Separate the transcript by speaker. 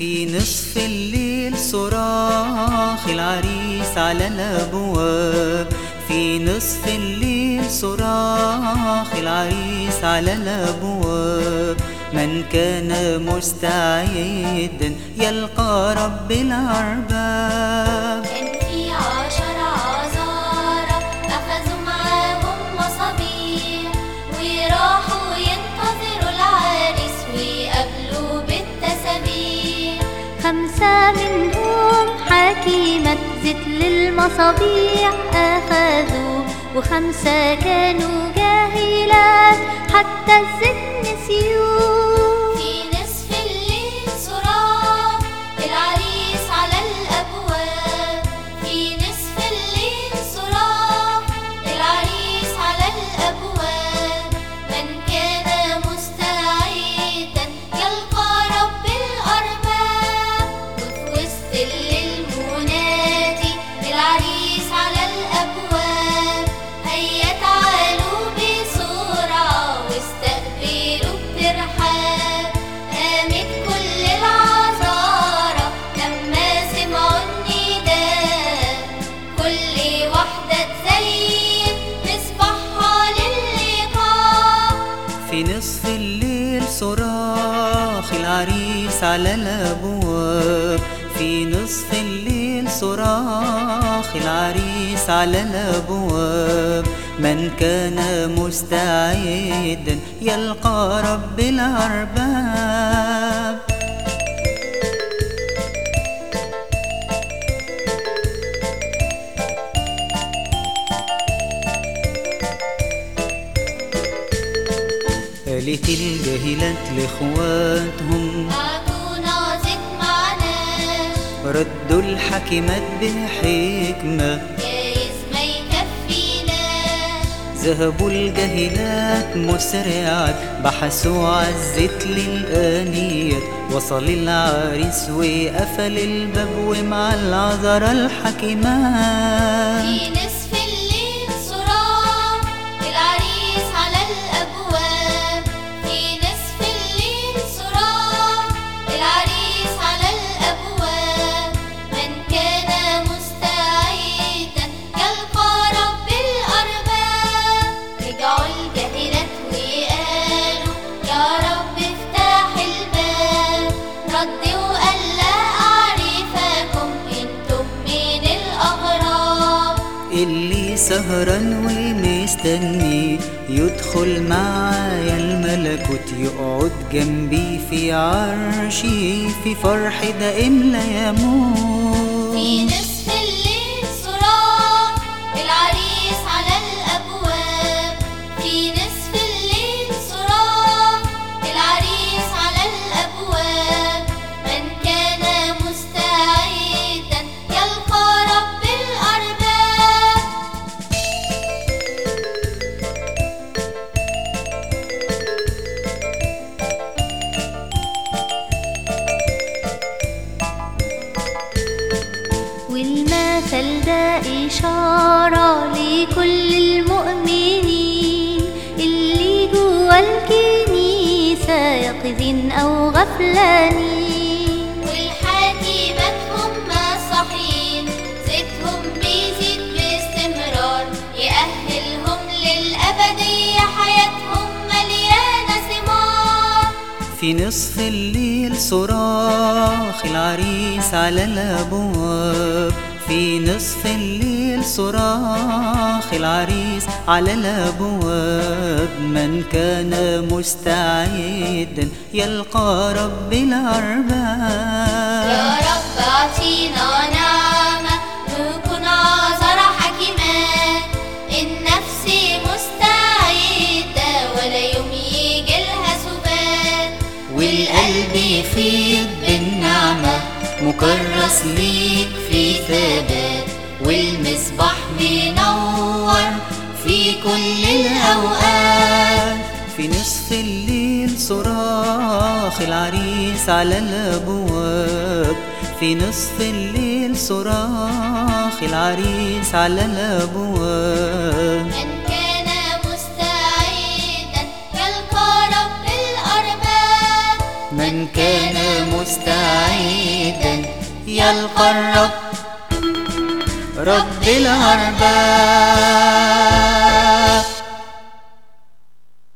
Speaker 1: في نصف الليل صراخ العريس على الأبواب. في نصف الليل صراخ العريس على الأبواب. من كان مستعدا يلقى رب الأرباب.
Speaker 2: للمصابيح أخذوا وخمسة كانوا جاهلات حتى الزيت نسيوه
Speaker 3: صراخ العريس على الأبواب. في نصف الليل صراخ العريس على الأبواب. من كان مستعدا يلقى رب الأرباب.
Speaker 1: قالت الجاهلات لإخواتهم.
Speaker 3: أعطونا زيت معنا
Speaker 1: ردوا الحكمات بحكمة
Speaker 3: جايز ما يكفينا
Speaker 1: ذهبوا الجاهلات مسرعات. بحثوا عالزيت للآنيات. وصل العريس وقفل الباب ومع العذراء الحكمات. سهران ومستني. يدخل معايا الملكوت يقعد جنبي في عرشي في فرح دائم لا يموت.
Speaker 2: يقظين أو غفلانين
Speaker 3: والحكيمات هم صاحيين زيتهم بيزيد باستمرار. يأهلهم للأبدية حياتهم مليانة ثمار.
Speaker 1: في نصف الليل صراخ العريس على الأبواب. في نصف الليل صراخ العريس على الأبواب من كان مستعدا يلقى رب
Speaker 3: يا
Speaker 1: الأرباب
Speaker 3: رب أعطينا نعمة نكون عذر حكيمات النفس مستعدة ولا يوم يجي لها سبات
Speaker 1: والقلب يفيض بالنعمة مكرس ليك في ثبات. والمصباح منور في كل الأوقات. في نصف الليل صراخ العريس على الأبواب. في نصف الليل صراخ العريس على الأبواب. من كان مستعدا يلقى الرب رب الأرباب